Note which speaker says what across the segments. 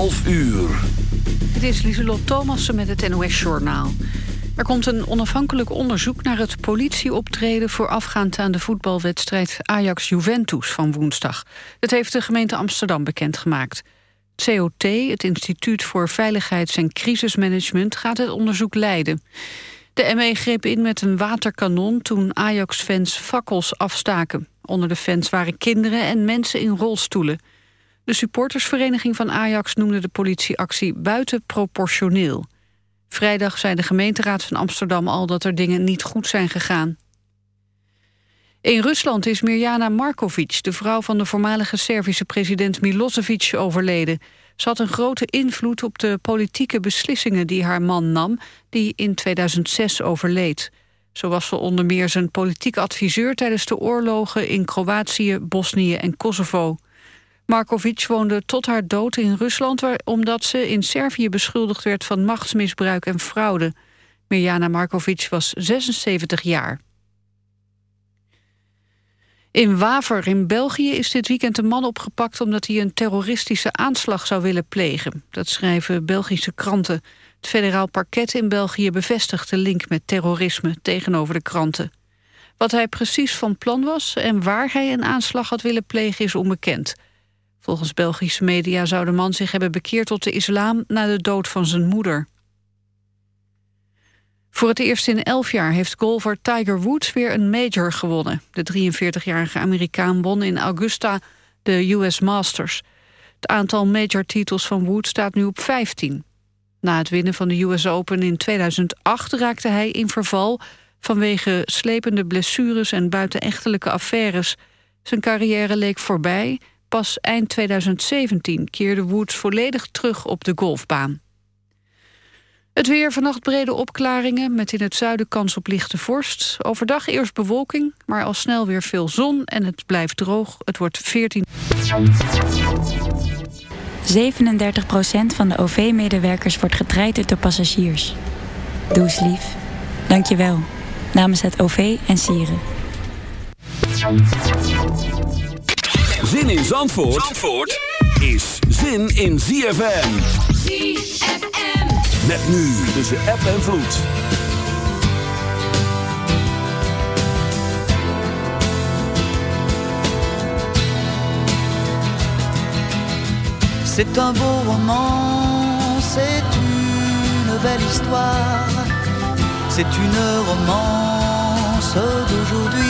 Speaker 1: 11 uur.
Speaker 2: Het is Lieselot Thomassen met het NOS-journaal. Er komt een onafhankelijk onderzoek naar het politieoptreden... voorafgaand aan de voetbalwedstrijd Ajax-Juventus van woensdag. Dat heeft de gemeente Amsterdam bekendgemaakt. COT, het Instituut voor Veiligheids- en Crisismanagement... gaat het onderzoek leiden. De ME greep in met een waterkanon toen Ajax-fans fakkels afstaken. Onder de fans waren kinderen en mensen in rolstoelen. De supportersvereniging van Ajax noemde de politieactie buitenproportioneel. Vrijdag zei de gemeenteraad van Amsterdam al dat er dingen niet goed zijn gegaan. In Rusland is Mirjana Markovic, de vrouw van de voormalige Servische president Milosevic, overleden. Ze had een grote invloed op de politieke beslissingen die haar man nam, die in 2006 overleed. Zo was ze onder meer zijn politiek adviseur tijdens de oorlogen in Kroatië, Bosnië en Kosovo. Markovic woonde tot haar dood in Rusland... omdat ze in Servië beschuldigd werd van machtsmisbruik en fraude. Mirjana Markovic was 76 jaar. In Waver in België is dit weekend een man opgepakt... omdat hij een terroristische aanslag zou willen plegen. Dat schrijven Belgische kranten. Het federaal parket in België bevestigt de link met terrorisme... tegenover de kranten. Wat hij precies van plan was en waar hij een aanslag had willen plegen is onbekend... Volgens Belgische media zou de man zich hebben bekeerd tot de islam... na de dood van zijn moeder. Voor het eerst in elf jaar heeft golfer Tiger Woods weer een major gewonnen. De 43-jarige Amerikaan won in Augusta de US Masters. Het aantal major-titels van Woods staat nu op 15. Na het winnen van de US Open in 2008 raakte hij in verval... vanwege slepende blessures en buitenechtelijke affaires. Zijn carrière leek voorbij Pas eind 2017 keerde Woods volledig terug op de golfbaan. Het weer vannacht brede opklaringen met in het zuiden kans op lichte vorst. Overdag eerst bewolking, maar al snel weer veel zon en het blijft droog. Het wordt 14.
Speaker 3: 37% van de OV-medewerkers wordt getraind door passagiers. Doe eens lief. Dank je wel. Namens het OV en Sieren.
Speaker 1: Zin in Zandvoort, Zandvoort is zin in ZFM.
Speaker 4: ZFM.
Speaker 1: Met nu tussen app en vloed.
Speaker 5: C'est un beau roman, c'est une belle histoire, c'est une romance d'aujourd'hui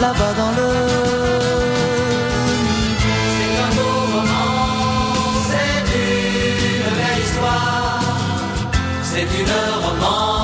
Speaker 5: là-bas dans le
Speaker 6: C'est un beau roman, c'est une belle histoire, c'est une romance.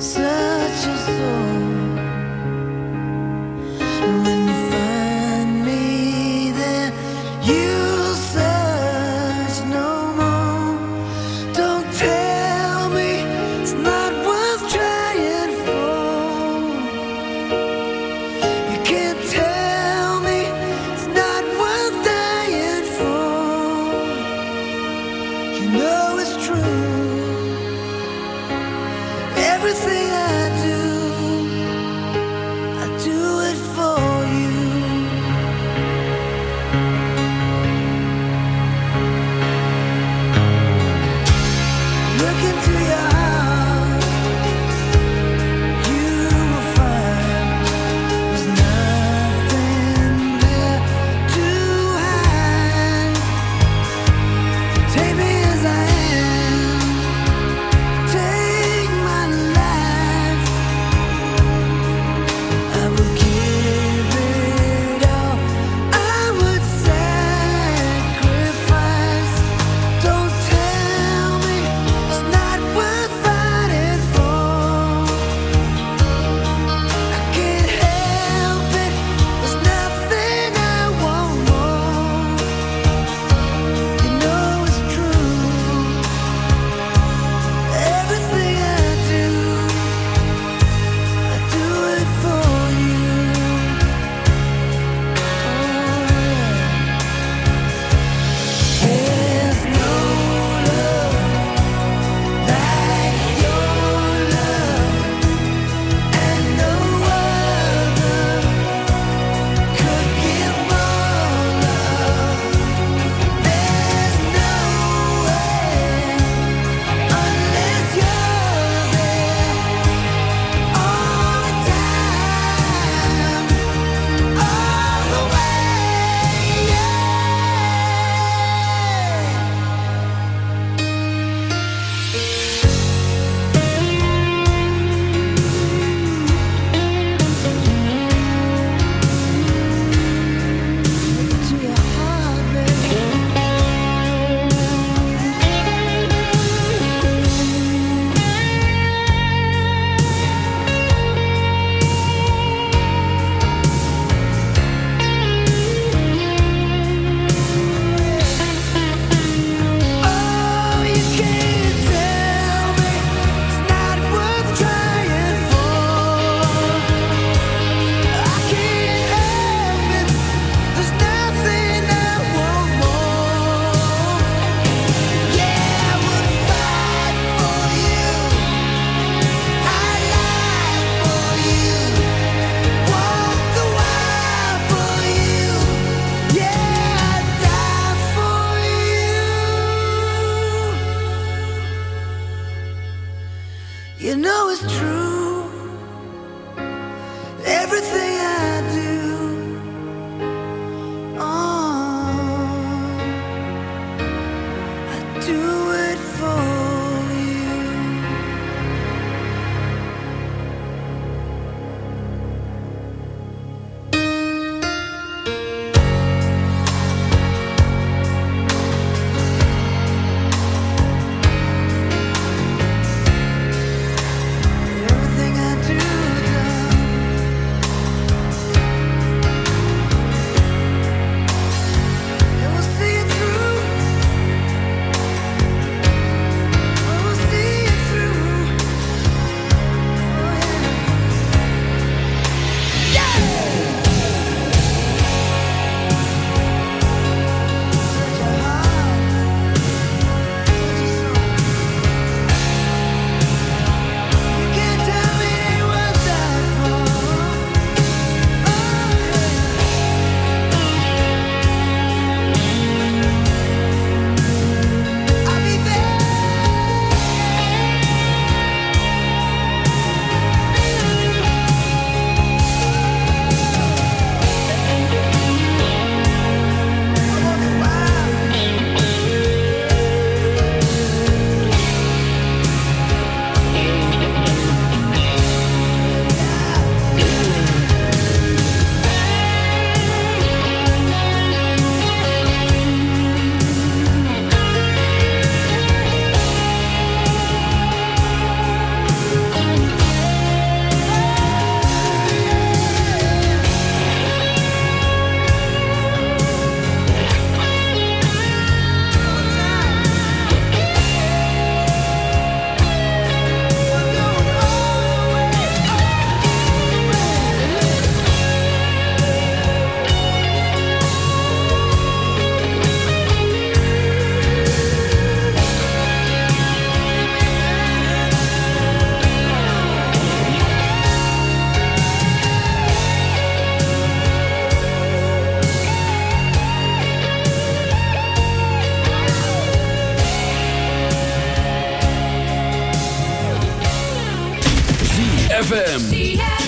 Speaker 7: such a soul.
Speaker 1: ZFM.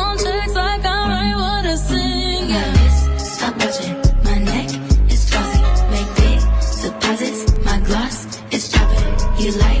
Speaker 8: like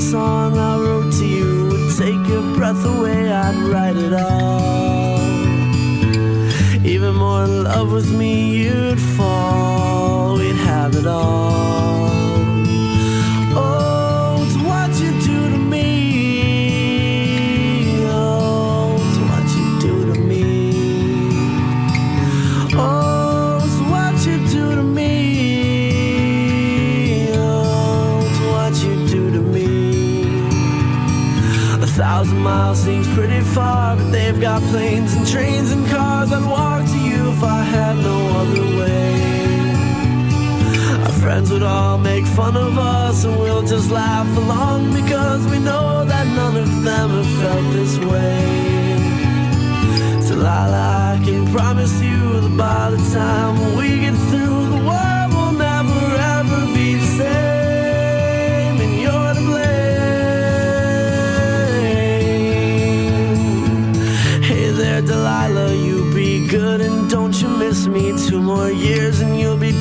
Speaker 9: song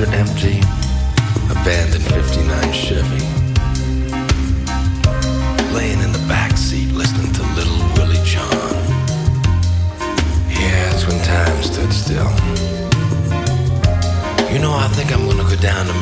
Speaker 10: are empty, abandoned 59 Chevy. Laying in the back seat, listening to Little Willie John. Yeah, it's when time stood still. You know, I think I'm gonna go down to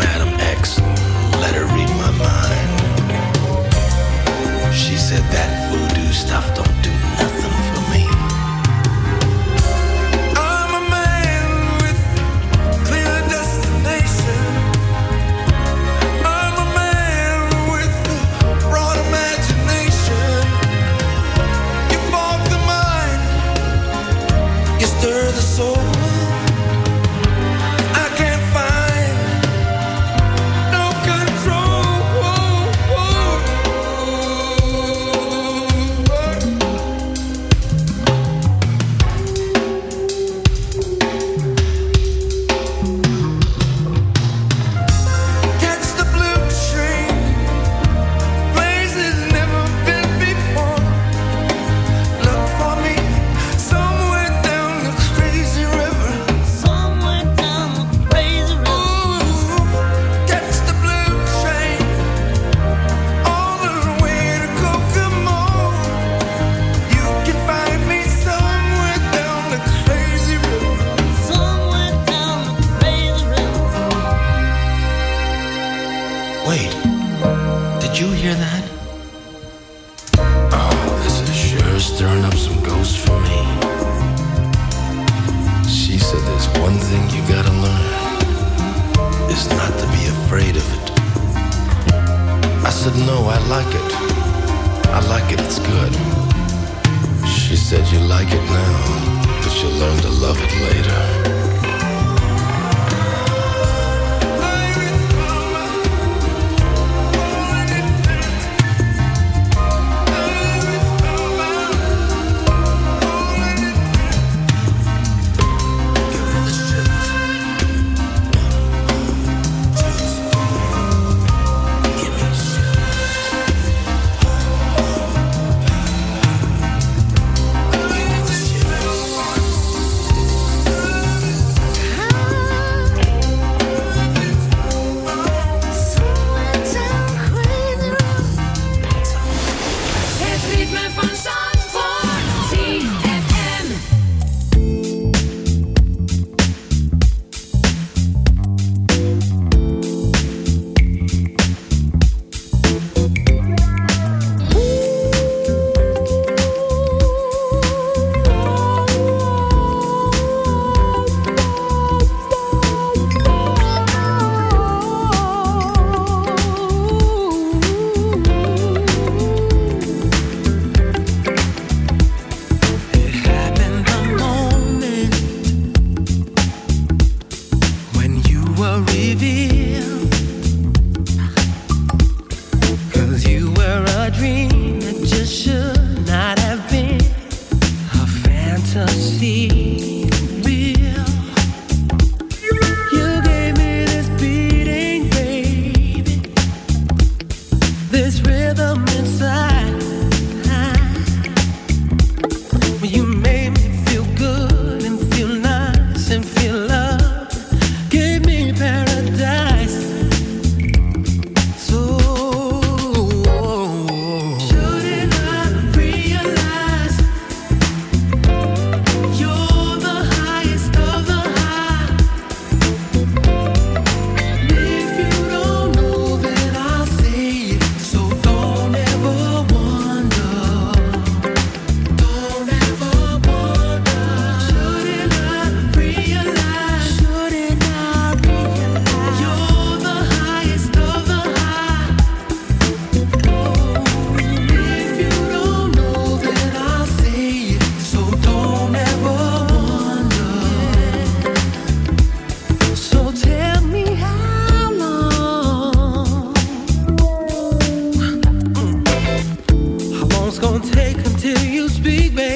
Speaker 6: big baby.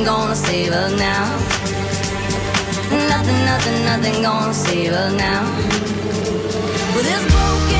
Speaker 11: nothing gonna save us now. Nothing, nothing, nothing gonna save us now. With this broken.